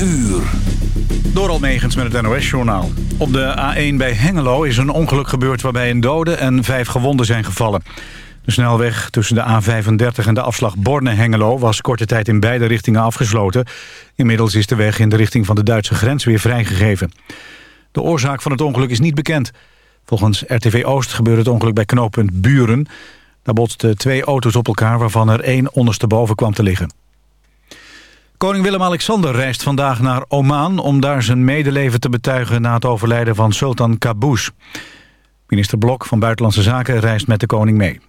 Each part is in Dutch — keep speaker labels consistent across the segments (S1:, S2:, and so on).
S1: uur. Door Almegens met het NOS-journaal. Op de A1 bij Hengelo is een ongeluk gebeurd waarbij een dode en vijf gewonden zijn gevallen. De snelweg tussen de A35 en de afslag Borne-Hengelo was korte tijd in beide richtingen afgesloten. Inmiddels is de weg in de richting van de Duitse grens weer vrijgegeven. De oorzaak van het ongeluk is niet bekend. Volgens RTV Oost gebeurde het ongeluk bij knooppunt Buren. Daar botsten twee auto's op elkaar waarvan er één ondersteboven kwam te liggen. Koning Willem-Alexander reist vandaag naar Oman... om daar zijn medeleven te betuigen na het overlijden van Sultan Qaboos. Minister Blok van Buitenlandse Zaken reist met de koning mee.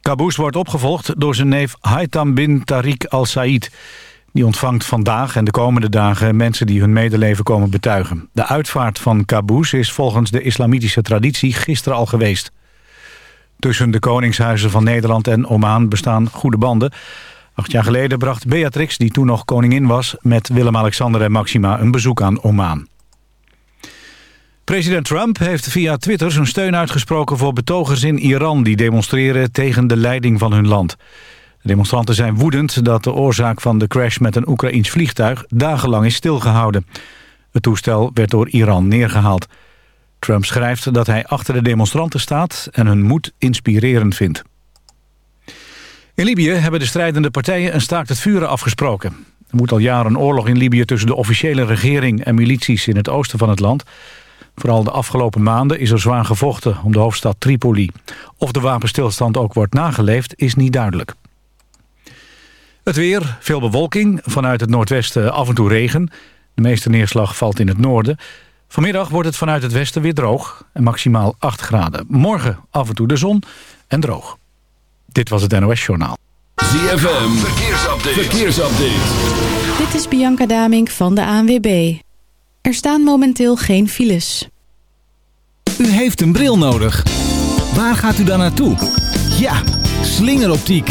S1: Qaboos wordt opgevolgd door zijn neef Haitham bin Tariq al-Said. Die ontvangt vandaag en de komende dagen mensen die hun medeleven komen betuigen. De uitvaart van Qaboos is volgens de islamitische traditie gisteren al geweest. Tussen de koningshuizen van Nederland en Oman bestaan goede banden... Acht jaar geleden bracht Beatrix, die toen nog koningin was... met Willem-Alexander en Maxima een bezoek aan Oman. President Trump heeft via Twitter zijn steun uitgesproken voor betogers in Iran... die demonstreren tegen de leiding van hun land. De demonstranten zijn woedend dat de oorzaak van de crash met een Oekraïns vliegtuig... dagenlang is stilgehouden. Het toestel werd door Iran neergehaald. Trump schrijft dat hij achter de demonstranten staat en hun moed inspirerend vindt. In Libië hebben de strijdende partijen een staakt het vuren afgesproken. Er moet al jaren een oorlog in Libië tussen de officiële regering en milities in het oosten van het land. Vooral de afgelopen maanden is er zwaar gevochten om de hoofdstad Tripoli. Of de wapenstilstand ook wordt nageleefd is niet duidelijk. Het weer, veel bewolking, vanuit het noordwesten af en toe regen. De meeste neerslag valt in het noorden. Vanmiddag wordt het vanuit het westen weer droog en maximaal 8 graden. Morgen af en toe de zon en droog. Dit was het NOS Journaal.
S2: ZFM, verkeersupdate. verkeersupdate.
S3: Dit is Bianca Damink van de ANWB. Er staan momenteel geen files.
S4: U heeft een bril nodig. Waar gaat u dan naartoe? Ja, slingeroptiek.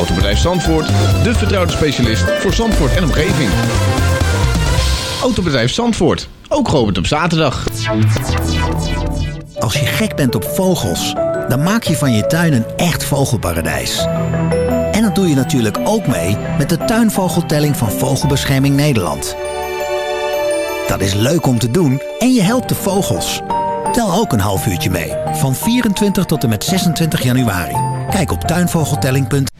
S5: Autobedrijf Zandvoort, de vertrouwde specialist voor Zandvoort en omgeving. Autobedrijf Zandvoort, ook geopend op zaterdag.
S6: Als je gek bent op vogels, dan maak je van je tuin een echt vogelparadijs. En dat doe je natuurlijk ook mee met de tuinvogeltelling van Vogelbescherming Nederland. Dat is leuk om te doen en je helpt de vogels. Tel ook een half uurtje mee, van 24 tot en met 26 januari. Kijk op tuinvogeltelling.nl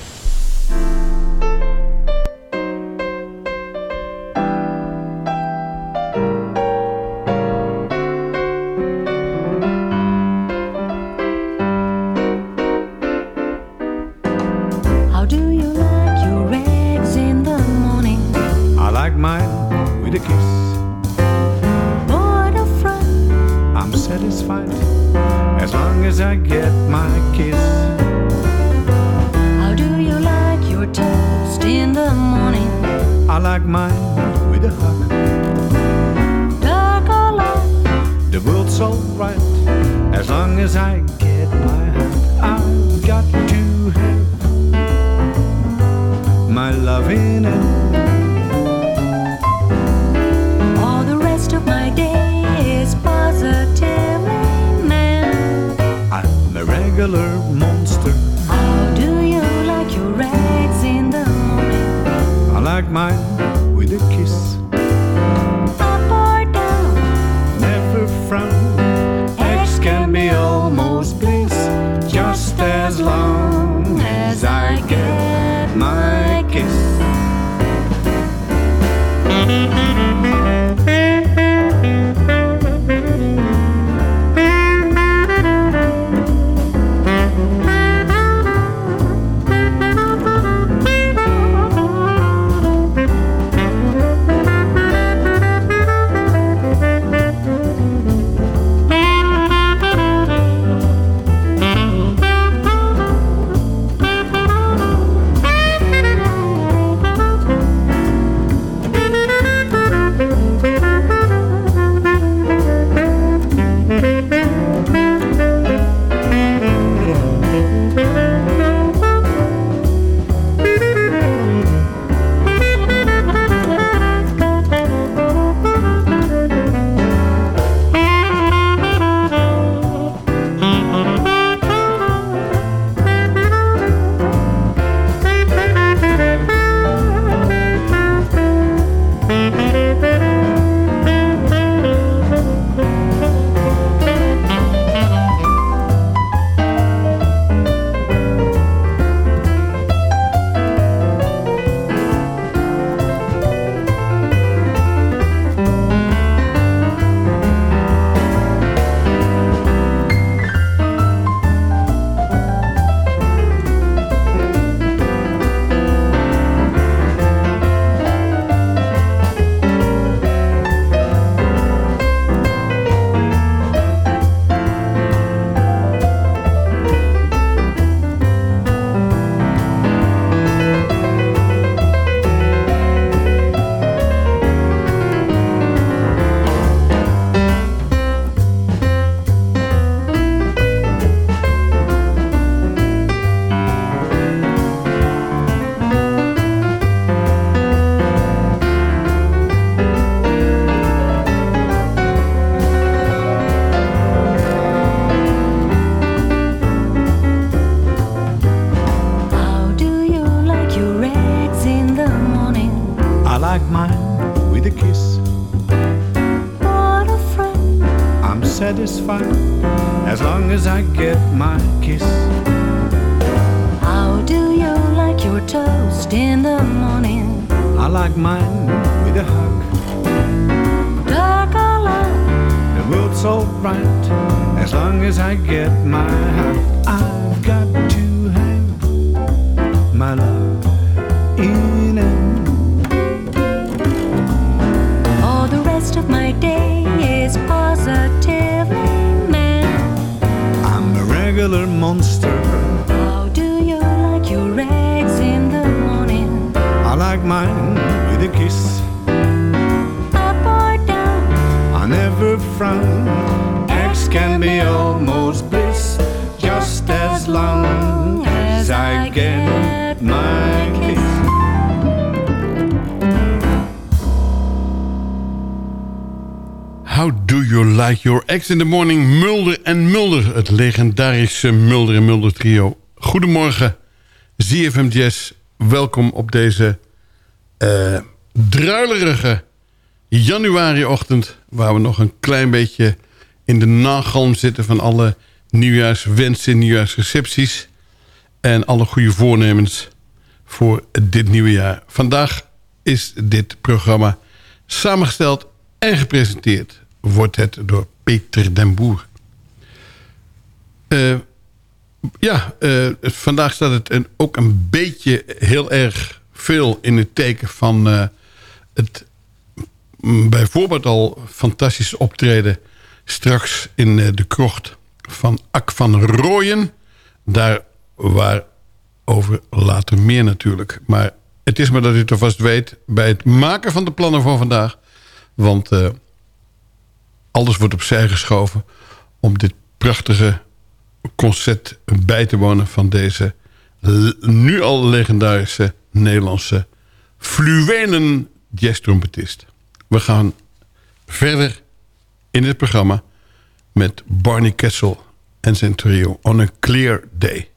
S7: I get my kiss.
S8: how do you like your toast in the morning?
S7: I like mine with a hug.
S8: Dark or light,
S7: The world's so bright as
S9: long as I get my
S10: in the morning?
S11: Mulder en Mulder, het legendarische Mulder en Mulder trio. Goedemorgen, ZFM Jazz. Welkom op deze eh druilerige januariochtend... waar we nog een klein beetje in de nagalm zitten... van alle nieuwjaarswensen, nieuwjaarsrecepties... en alle goede voornemens voor dit nieuwe jaar. Vandaag is dit programma samengesteld en gepresenteerd wordt het door Peter den Boer. Eh, ja, eh, vandaag staat het een, ook een beetje heel erg veel in het teken van eh, het bijvoorbeeld al fantastische optreden straks in de krocht van Ak van Rooyen. Daar waarover later meer natuurlijk. Maar het is maar dat u het alvast weet bij het maken van de plannen voor vandaag. Want alles wordt opzij geschoven om dit prachtige concert bij te wonen van deze nu al legendarische Nederlandse fluwelen jazztrompetist. We gaan verder in het programma met Barney Kessel en zijn trio On a Clear Day.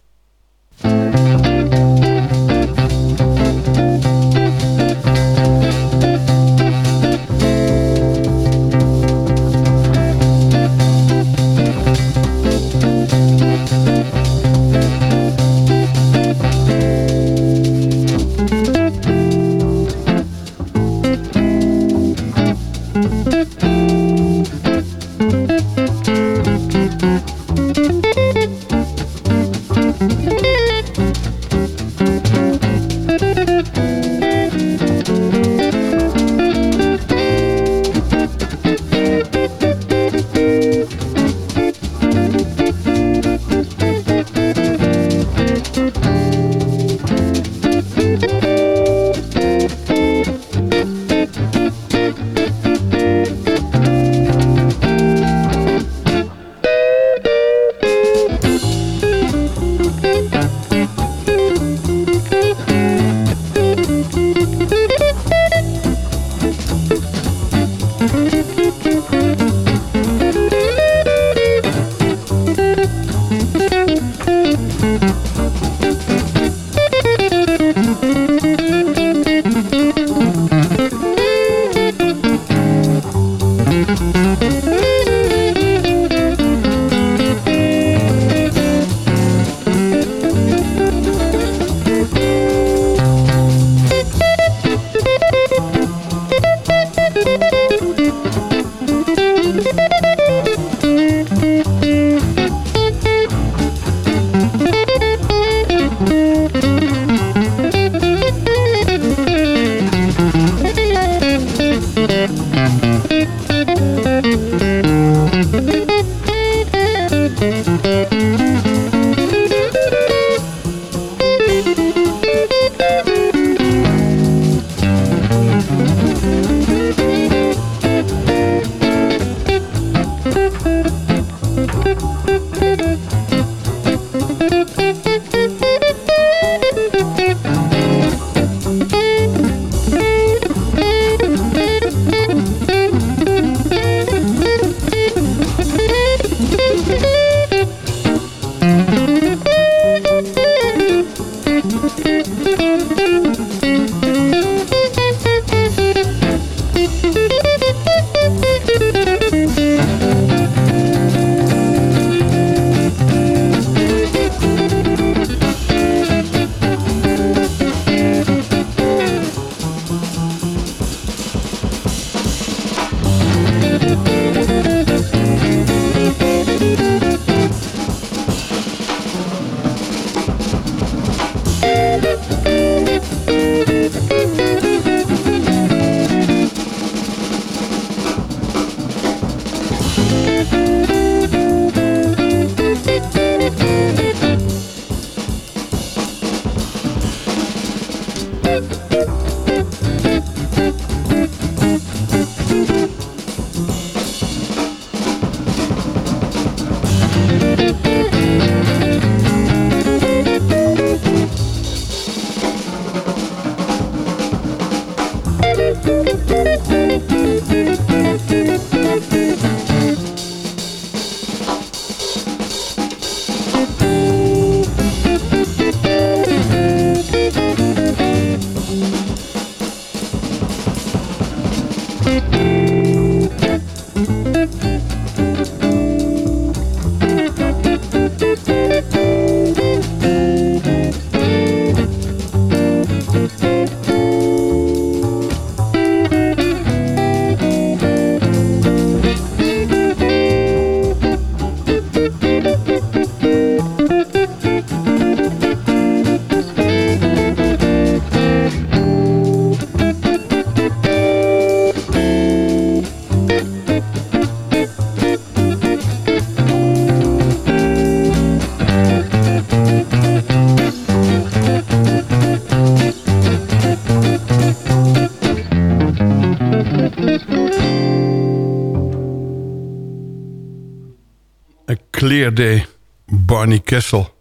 S11: Clear Day, Barney Kessel.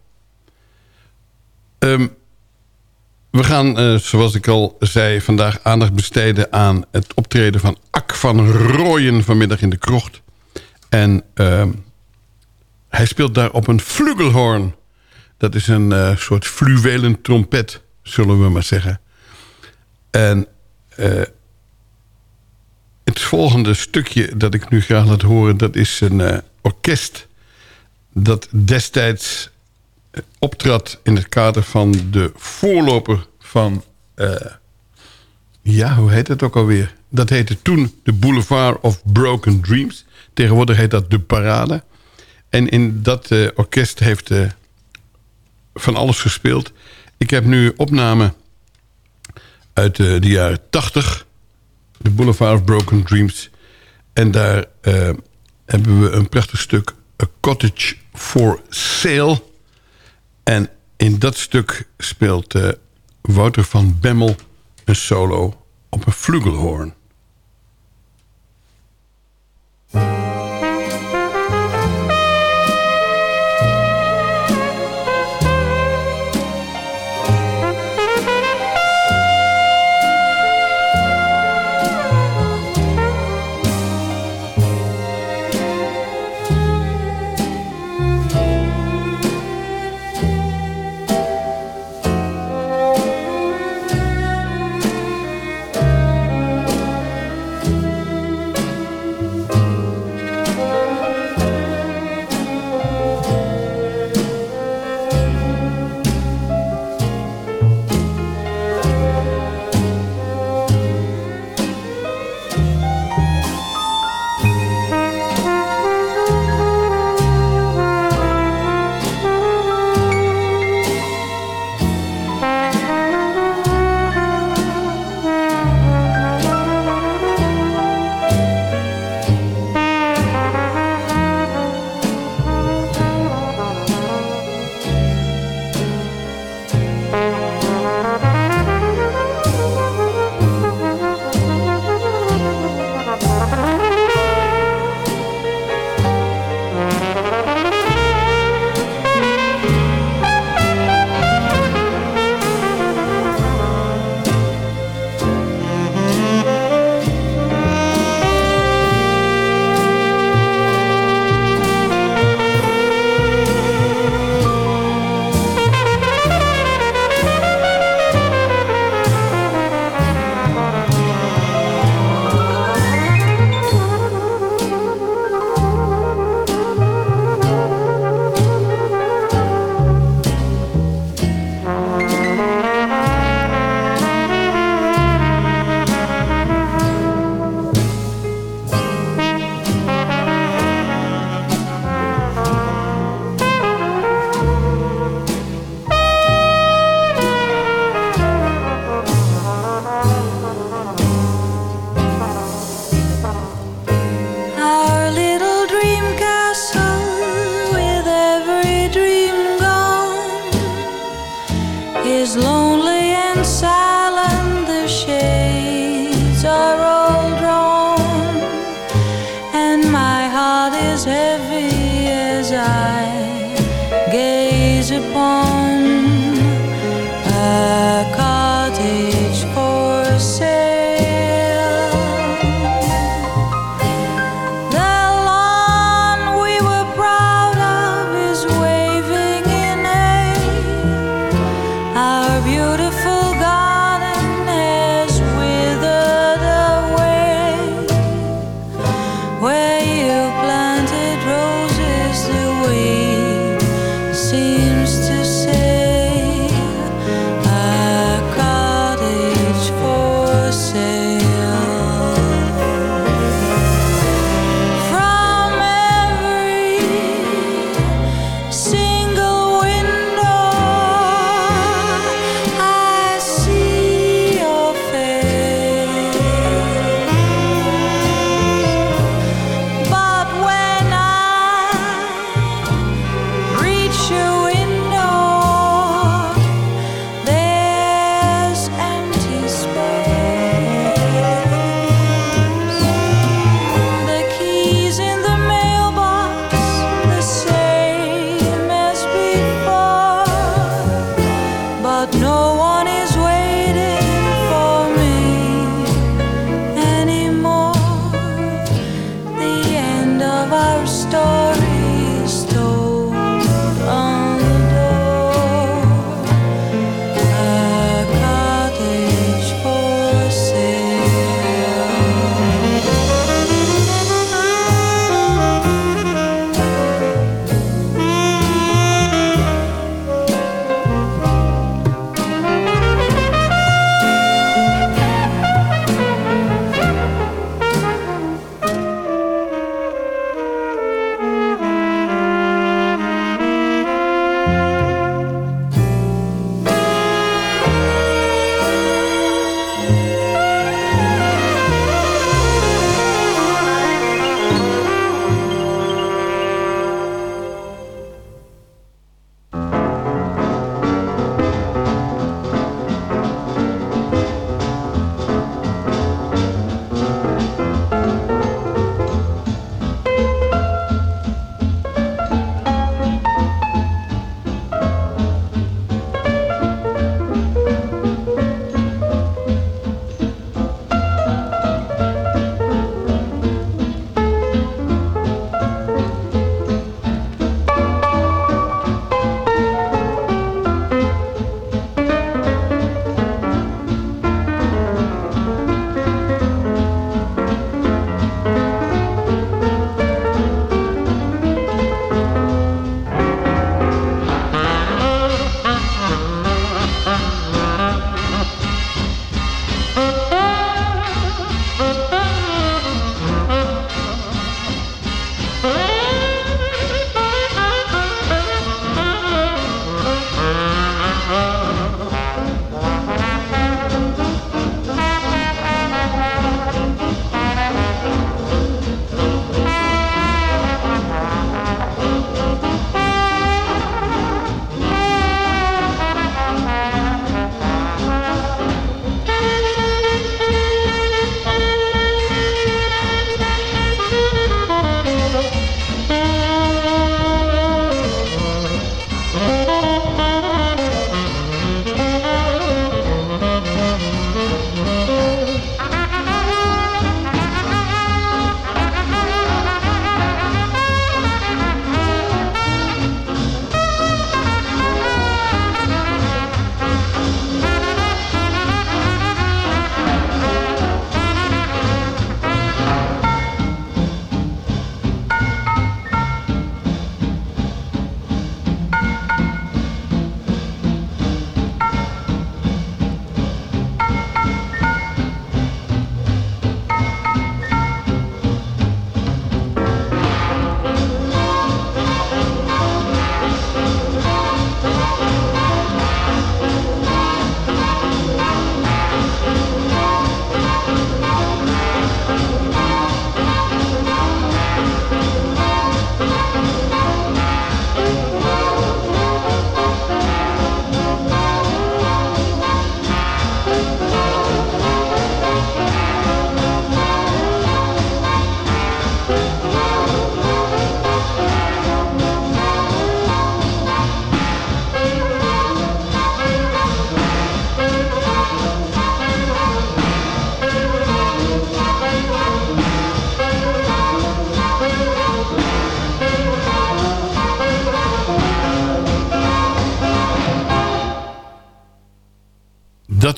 S11: Ehm, we gaan, eh, zoals ik al zei, vandaag aandacht besteden aan het optreden van Ak van Rooyen vanmiddag in de krocht. En ehm, hij speelt daar op een flugelhorn. Dat is een eh, soort fluwelen trompet, zullen we maar zeggen. En eh, het volgende stukje dat ik nu graag laat horen... dat is een orkest dat destijds eh, optrad in het kader van de voorloper van... Uh, ja, hoe heet het ook alweer? Dat heette toen de Boulevard of Broken Dreams. Tegenwoordig heet dat de Parade. En in dat uh, orkest heeft van alles gespeeld. Ik heb nu opname uit de jaren 80. De Boulevard of Broken Dreams. En daar hebben we een prachtig stuk A Cottage for Sale. En in dat stuk speelt uh, Wouter van Bemmel een solo op een flugelhoorn.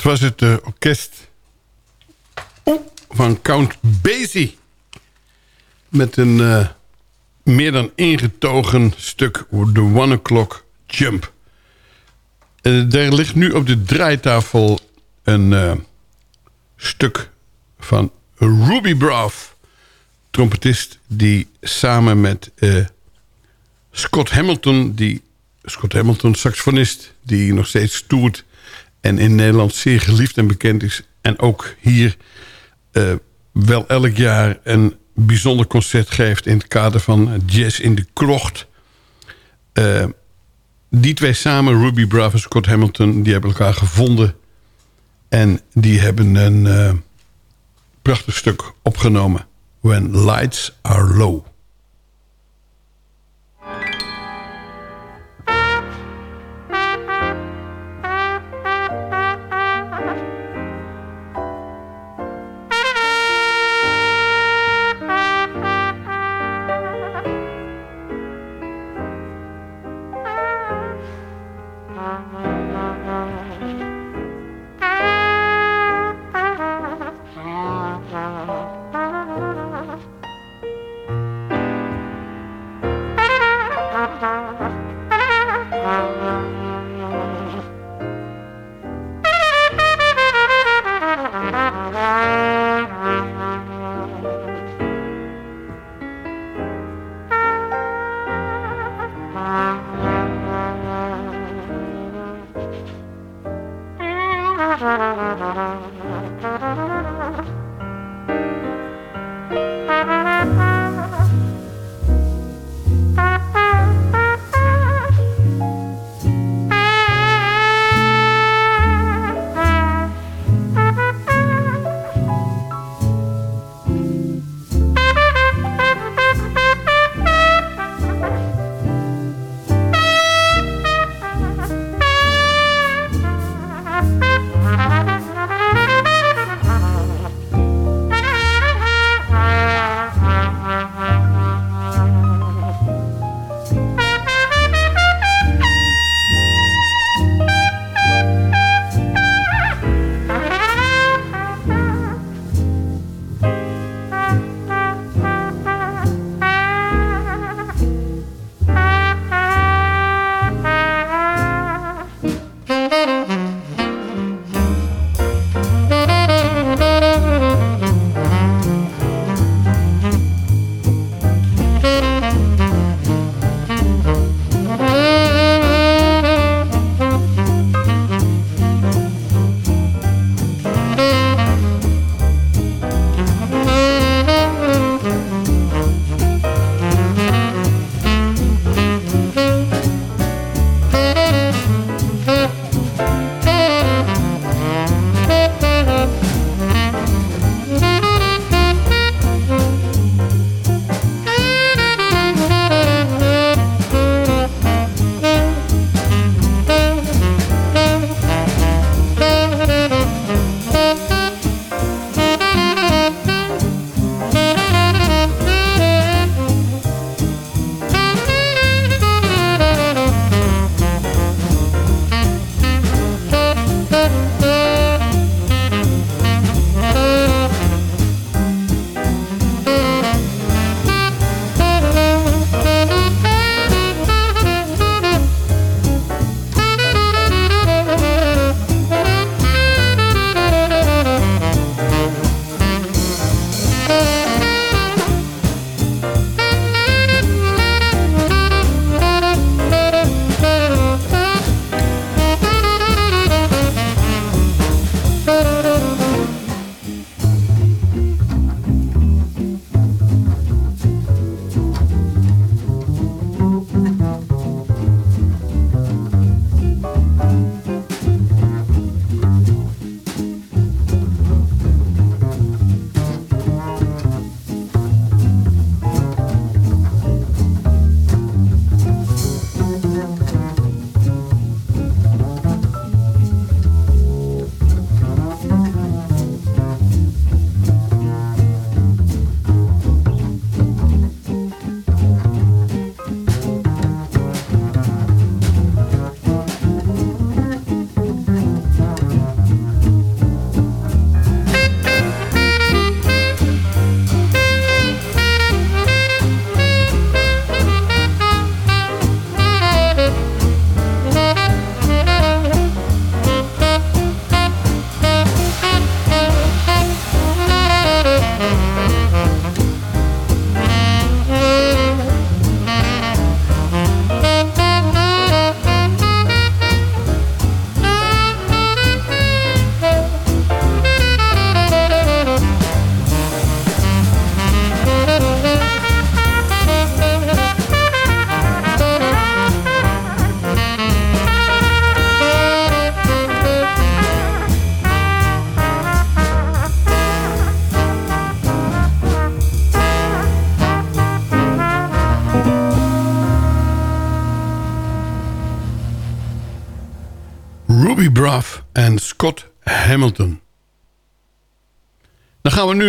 S11: Was het uh, orkest van Count Basie. Met een uh, meer dan ingetogen stuk The One O'Clock Jump. Er ligt nu op de draaitafel een stuk van Ruby Braff. Trompetist die samen met Scott Hamilton... die Scott Hamilton, saxofonist, die nog steeds toert... en in Nederland zeer geliefd en bekend is. En ook hier uh, wel elk jaar een bijzonder concert geeft... in het kader van Jazz in de Krocht. Uh, die twee samen, Ruby Braff en Scott Hamilton... die hebben elkaar gevonden. En die hebben een uh, prachtig stuk opgenomen. When Lights Are Low.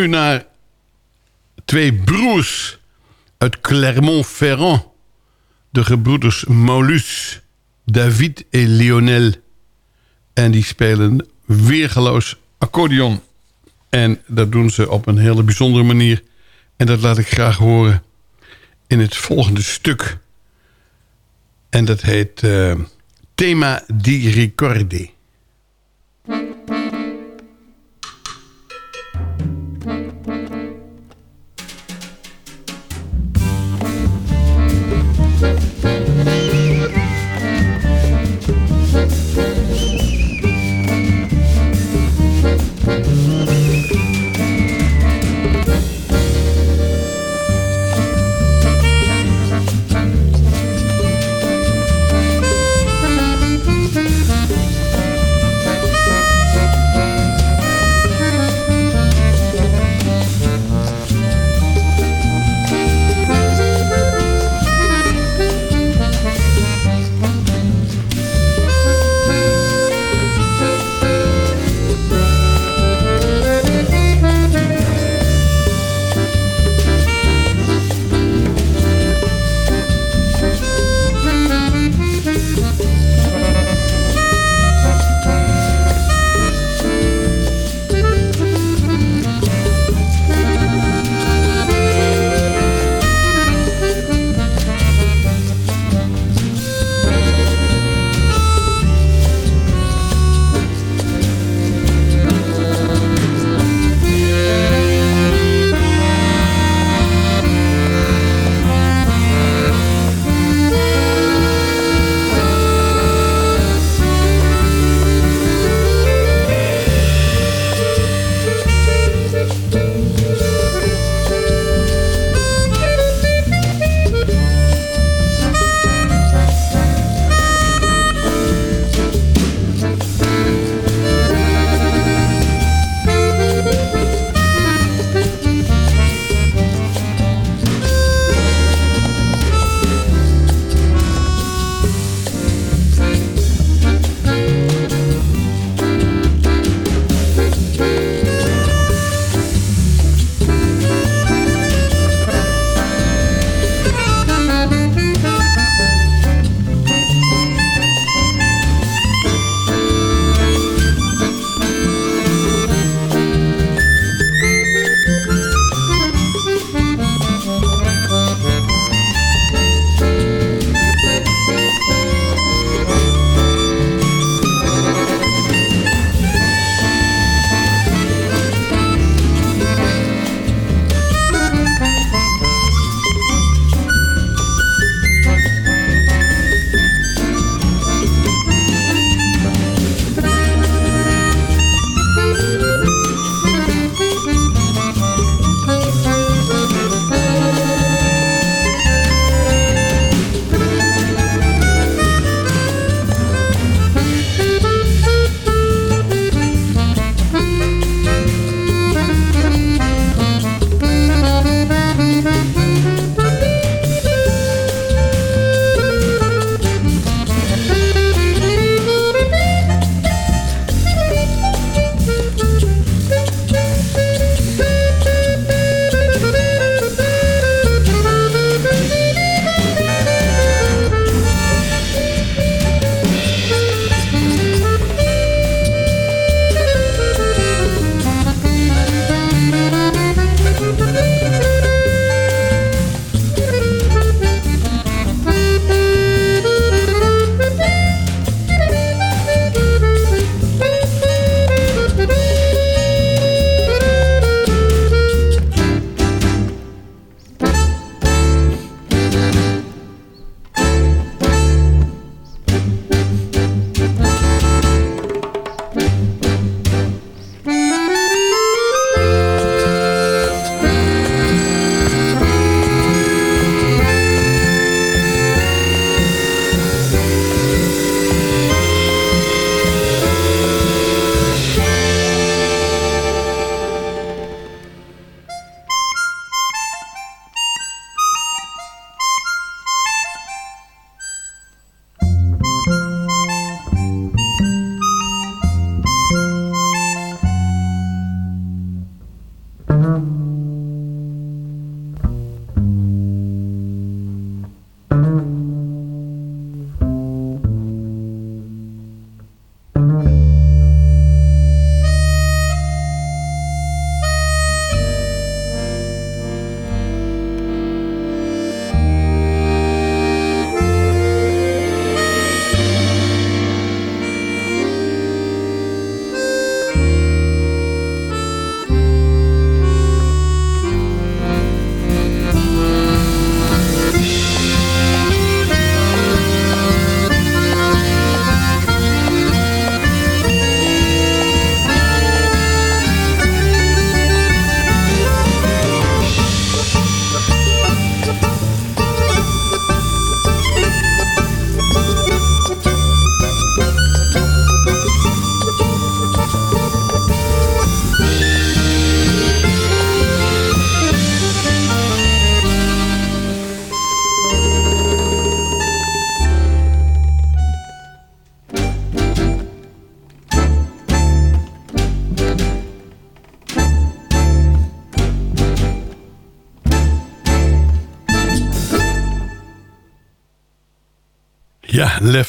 S11: Naar twee broers uit Clermont-Ferrand. De gebroeders Molus, David en Lionel. En die spelen weergeloos accordeon. En dat doen ze op een hele bijzondere manier. En dat laat ik graag horen in het volgende stuk. En dat heet uh, Thema di Ricordi.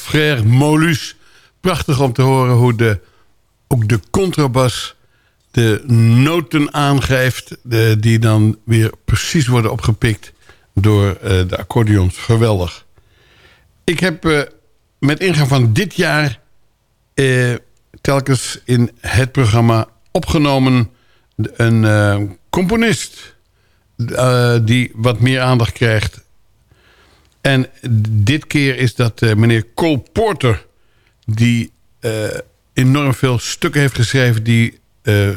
S11: Frère Molus. Prachtig om te horen hoe de, ook de contrabas de noten aangeeft... De, die dan weer precies worden opgepikt door uh, de accordeons. Geweldig. Ik heb uh, met ingang van dit jaar... Uh, telkens in het programma opgenomen... een componist die wat meer aandacht krijgt en dit keer is dat uh, meneer Cole Porter... die uh, enorm veel stukken heeft geschreven... die uh,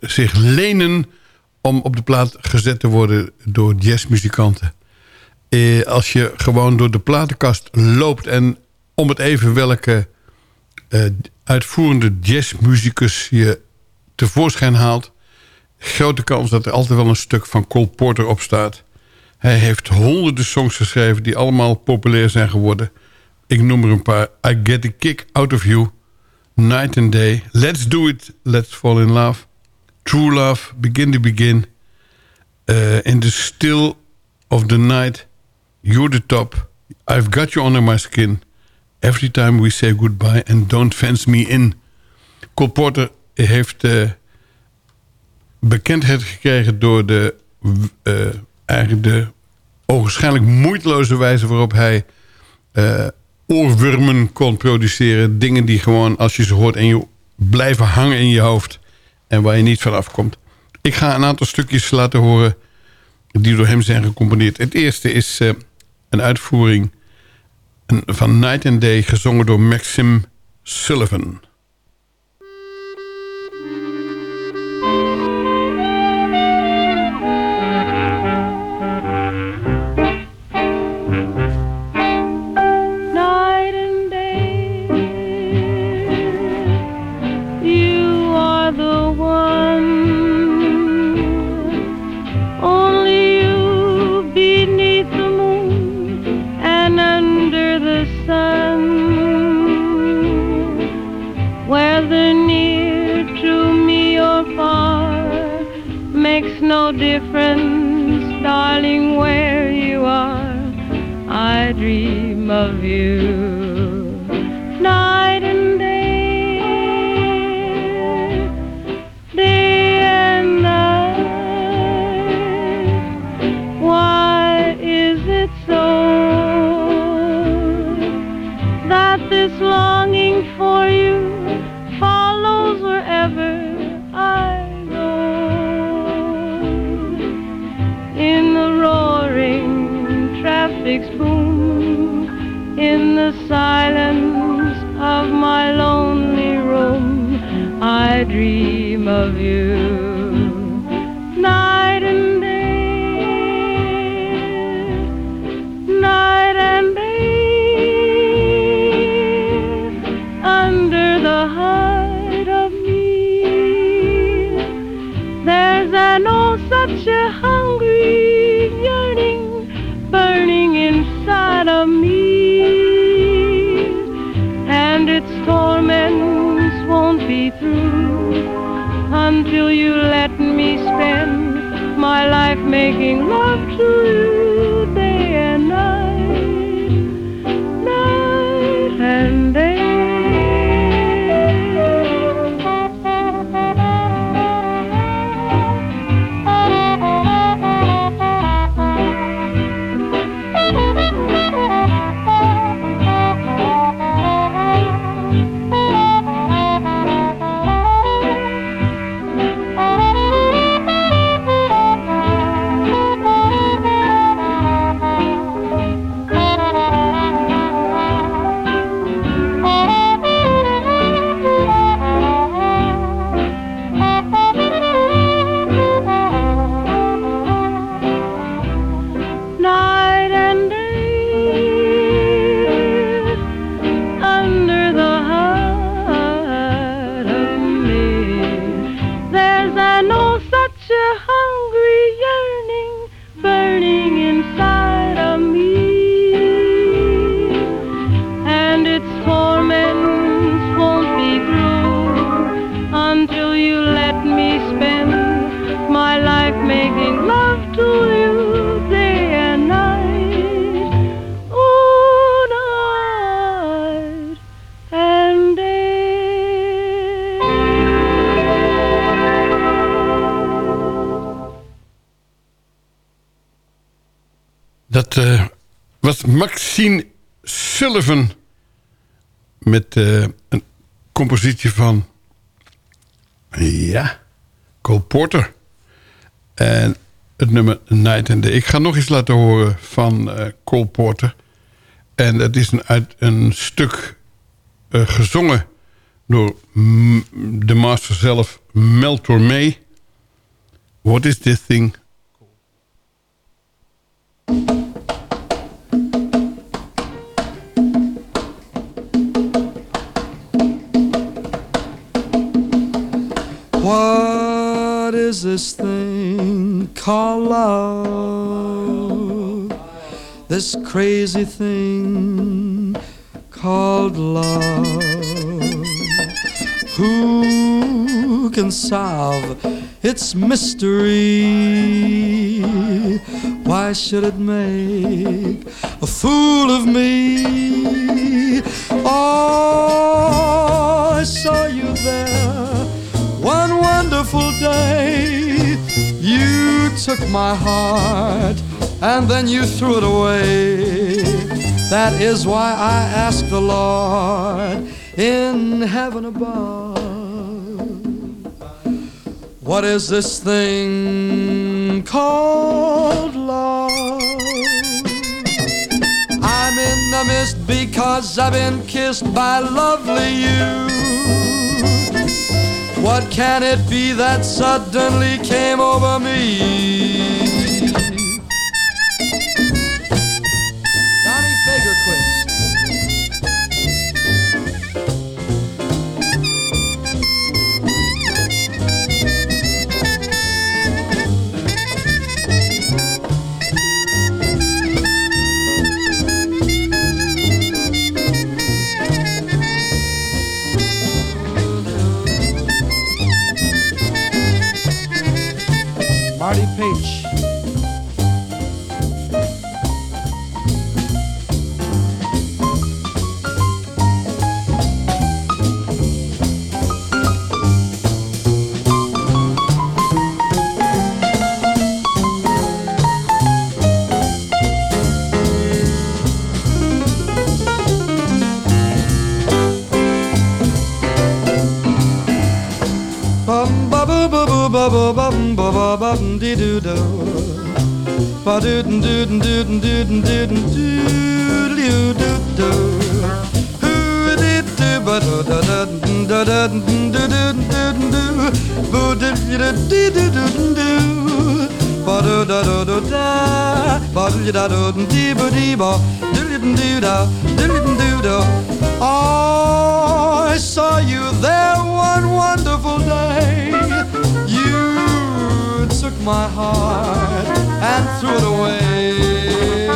S11: zich lenen om op de plaat gezet te worden door jazzmuzikanten. als je gewoon door de platenkast loopt... en om het even welke uitvoerende jazzmuzikus je tevoorschijn haalt... grote kans dat er altijd wel een stuk van Cole Porter op staat... Hij heeft honderden songs geschreven die allemaal populair zijn geworden. Ik noem er een paar. I Get a Kick Out of You. Night and Day. Let's Do It. Let's Fall in Love. True Love. Begin to Begin. Uh, in the Still of the Night. You're the Top. I've Got You Under My Skin. Every Time We Say Goodbye. And Don't Fence Me In. Cole Porter heeft uh, bekendheid gekregen door de... Uh, eigenlijk de ogenschijnlijk moeiteloze wijze waarop hij uh, oorwormen kon produceren. Dingen die gewoon, als je ze hoort en je blijven hangen in je hoofd. En waar je niet van afkomt. Ik ga een aantal stukjes laten horen die door hem zijn gecomponeerd. Het eerste is uh, een uitvoering van Night and Day gezongen door Maxim Sullivan.
S12: Dream of you
S11: eh, was Maxine Sullivan met eh, een compositie van ja, Cole Porter en het nummer Night and Day. Ik ga nog eens laten horen van uh, Cole Porter en het is een, uit een stuk gezongen door de master zelf, Mel Tormé. What is this thing
S7: is this thing called love? This crazy thing called love. Who can solve its mystery? Why should it make a fool of me? Oh, I saw you there one wonderful day. You took my heart and then you threw it away. That is why I ask the Lord in heaven above. What is this thing called love? I'm in the mist because I've been kissed by lovely you. What can it be that suddenly came over me? dee doo doo. Ba doo doo doo doo doo doo doo doo doo doo doo I saw you there one wonderful day. My heart and threw it away.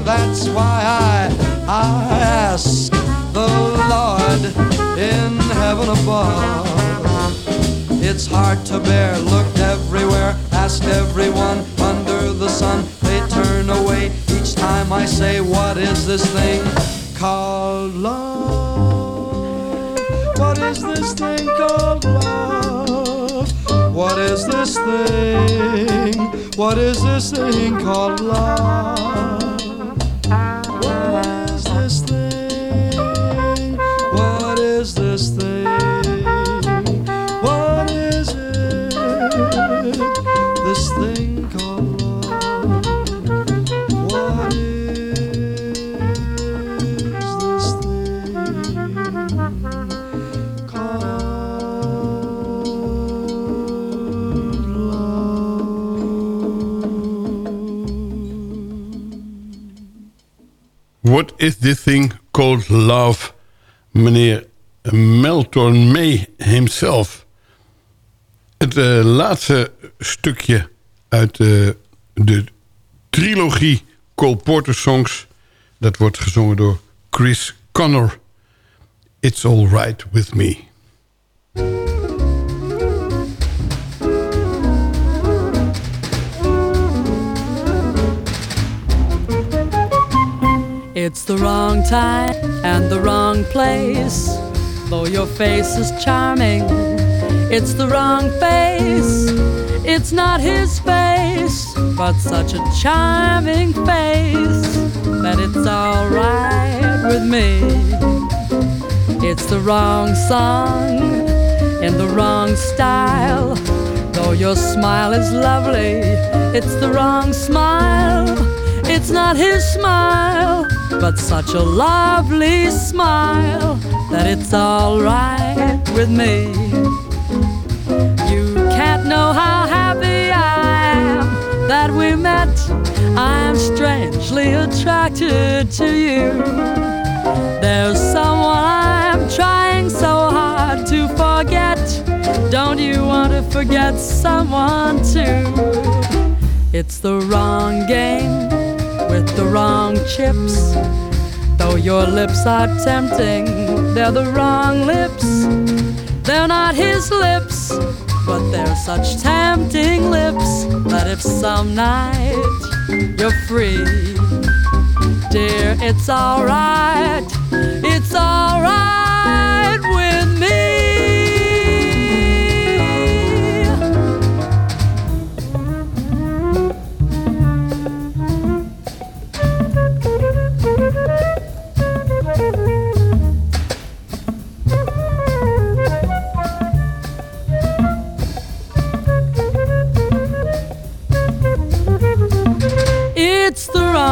S7: That's why I, I ask the Lord in heaven above. It's hard to bear, looked everywhere, asked everyone under the sun. They turn away each time I say, What is this thing called love? What is this thing called love? What is this thing? What is this thing called love? What is this thing called love?
S11: Meneer Melton May himself. Het eh, laatste stukje uit eh, de trilogie Cole Porter songs. Dat wordt gezongen door Chris Connor. It's all right with me.
S13: It's the wrong time and the wrong place. Though your face is charming, it's the wrong face. It's not his face. but such a charming face that it's alright with me. It's the wrong song in the wrong style. Though your smile is lovely, it's the wrong smile. It's not his smile, but such a lovely smile that it's alright with me. You can't know how happy I am that we met. I'm strangely attracted to you. There's someone I'm trying so hard to forget. Don't you want to forget someone too? It's the wrong game wrong chips. Though your lips are tempting, they're the wrong lips. They're not his lips, but they're such tempting lips that if some night you're free, dear, it's alright. It's alright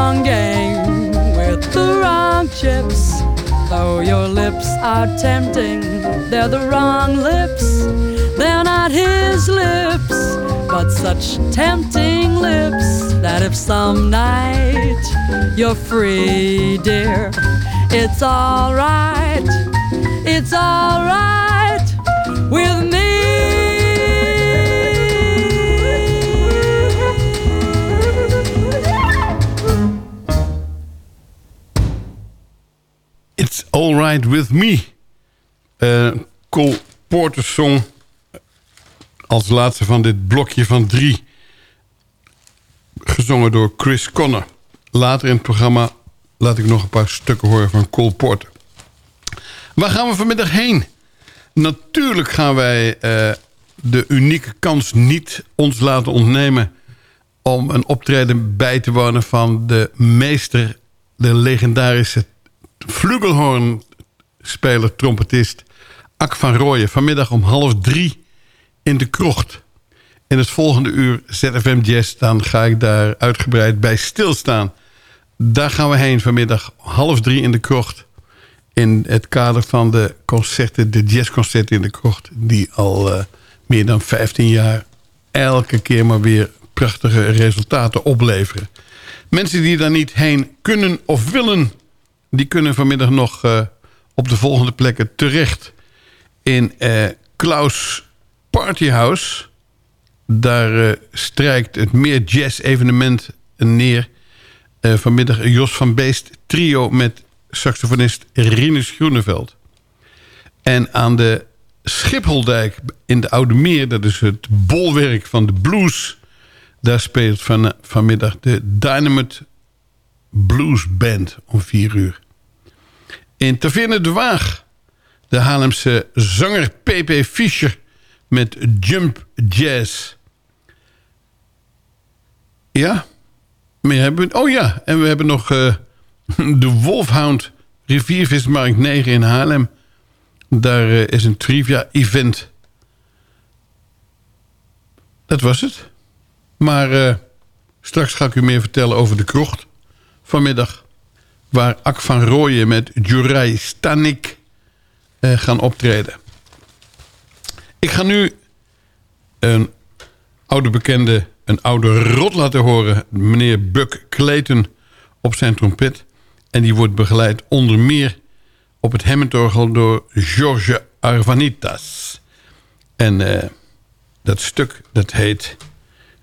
S13: wrong game with the wrong chips. Though your lips are tempting, they're the wrong lips. They're not his lips, but such tempting lips that if some night you're free, dear, it's alright. It's alright With Me.
S11: Eh, Cole Porter's song. Als laatste van dit blokje van drie. Gezongen door Chris Connor. Later in het programma laat ik nog een paar stukken horen van Cole Porter. Waar gaan we vanmiddag heen? Natuurlijk gaan wij eh, de unieke kans niet ons laten ontnemen... om een optreden bij te wonen van de meester... de legendarische flugelhornspeler, trompetist Ak van Rooyen. Vanmiddag om half drie in de krocht. In het volgende uur ZFM Jazz, dan ga ik daar uitgebreid bij stilstaan. Daar gaan we heen vanmiddag half drie in de krocht. In het kader van de concerten, de jazzconcerten in de krocht... die al eh, meer dan 15 jaar elke keer maar weer prachtige resultaten opleveren. Mensen die daar niet heen kunnen of willen... die kunnen vanmiddag nog eh, op de volgende plekken terecht. In eh, Klaus Partyhouse. Daar eh, strijkt het Meer Jazz evenement neer. Eh, vanmiddag Jos van Beest trio met saxofonist Rinus Groeneveld. En aan de Schipholdijk in de Oude Meer... dat is het bolwerk van de blues... daar speelt van, vanmiddag de Dynamite Blues Band om vier uur. In Taverne de Waag... de Haarlemse zanger P.P. Fischer met Jump Jazz. Ja, meer hebben we... Oh ja, en we hebben nog uh, de Wolfhound Riviervismarkt 9 in Haarlem. Daar uh, is een trivia-event. Dat was het. Maar uh, straks ga ik u meer vertellen over de krocht vanmiddag. Waar Ak van Rooyen met Juraj Stanik gaan optreden. Ik ga nu een oude bekende, een oude rot laten horen. Meneer Buck Clayton op zijn trompet. En die wordt begeleid onder meer op het Hammondorgel door George Arvanitas. En uh, dat stuk dat heet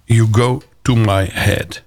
S11: You Go To My Head.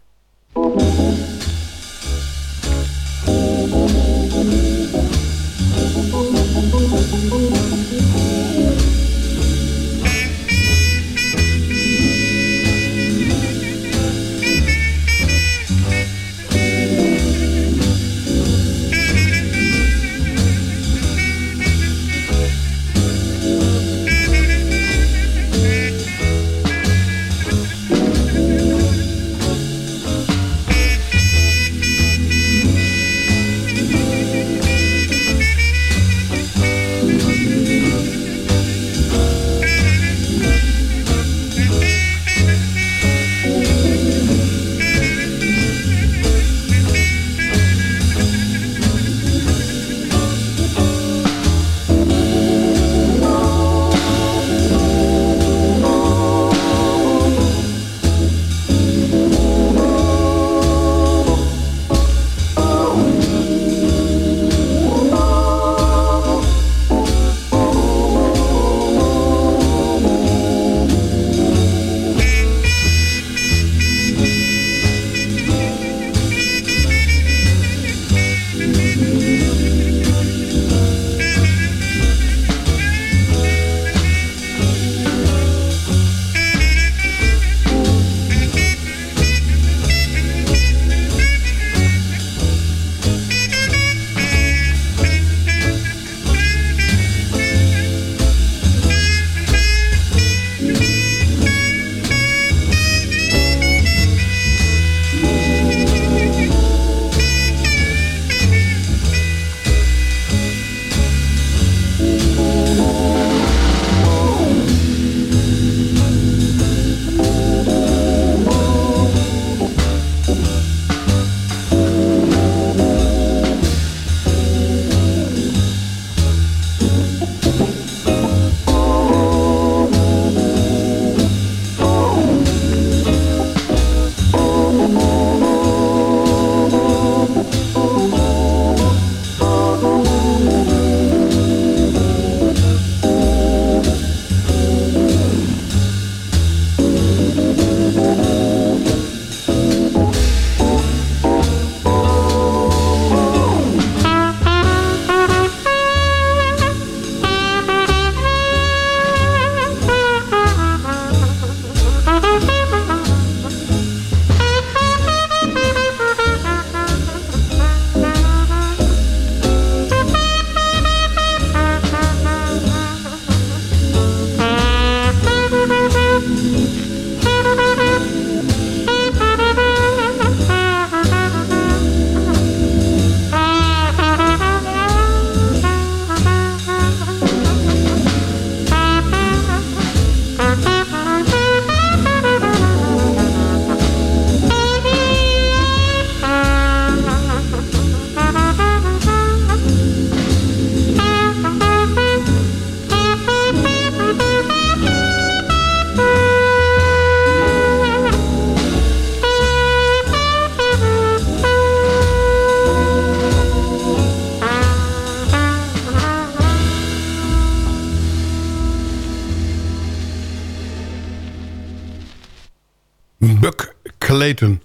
S11: Clayton.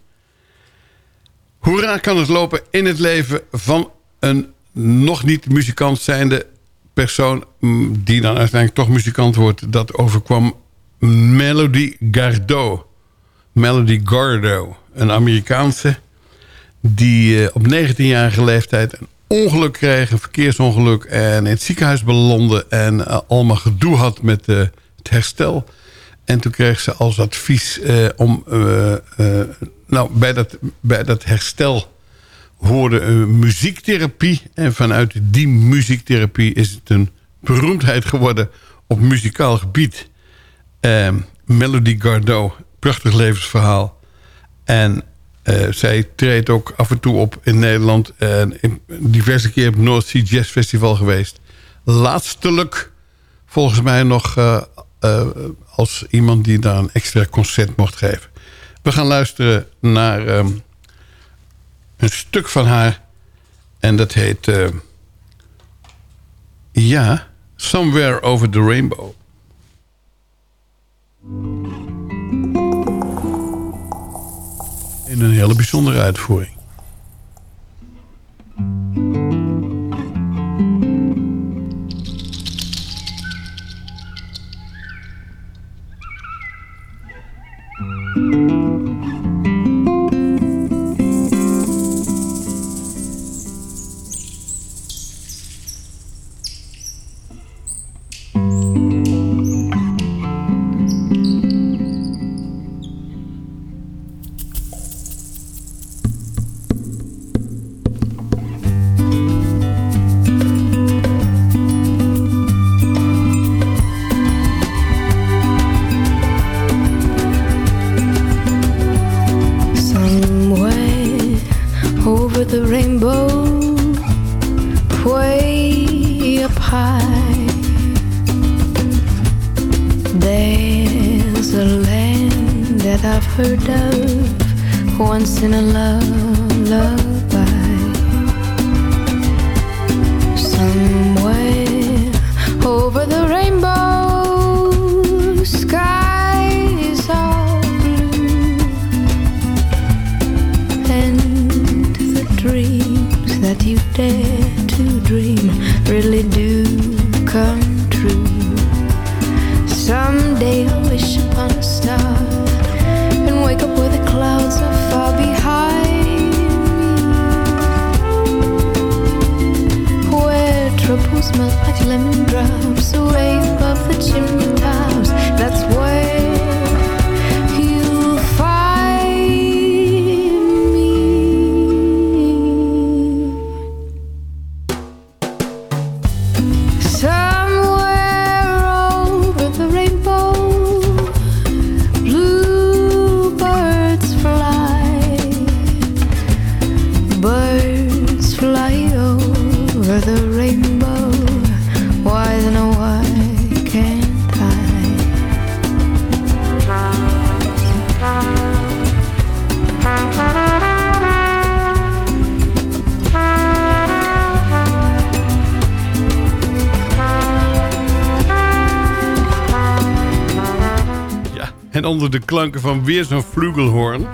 S11: Hoe kan het lopen in het leven van een nog niet muzikant zijnde persoon... die dan uiteindelijk toch muzikant wordt... dat overkwam Melody Gardot. Melody Gardot, een Amerikaanse... die eh, op 19-jarige leeftijd een ongeluk kreeg, een verkeersongeluk... en in het ziekenhuis belandde en eh, allemaal gedoe had met eh, het herstel... En toen kreeg ze als advies eh, om... eh, eh, nou, bij dat, bij dat herstel hoorde muziektherapie. En vanuit die muziektherapie is het een beroemdheid geworden op muzikaal gebied. Melody Gardot, prachtig levensverhaal. En zij treedt ook af en toe op in Nederland. En diverse keer op North Sea Jazz Festival geweest. Laatstelijk volgens mij nog eh, als iemand die daar een extra concert mocht geven. We gaan luisteren naar ehm, een stuk van haar. En dat heet... eh, ja, Somewhere Over the Rainbow. In een hele bijzondere uitvoering.
S14: Somewhere
S11: onder de klanken van weer zo'n flugelhoorn...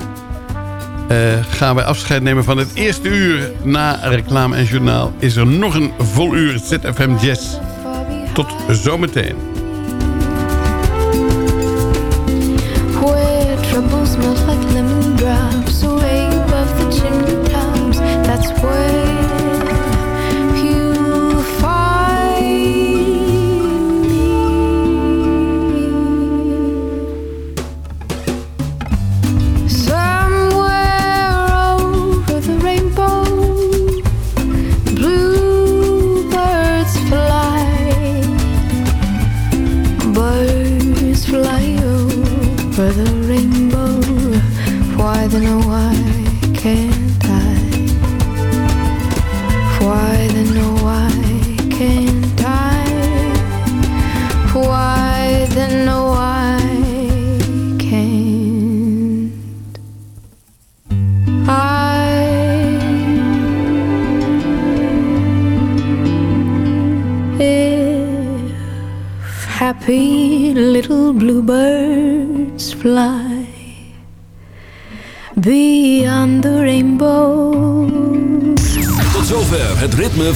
S11: eh, gaan wij afscheid nemen van het eerste uur. Na reclame en journaal is er nog een vol uur ZFM Jazz. Tot zometeen.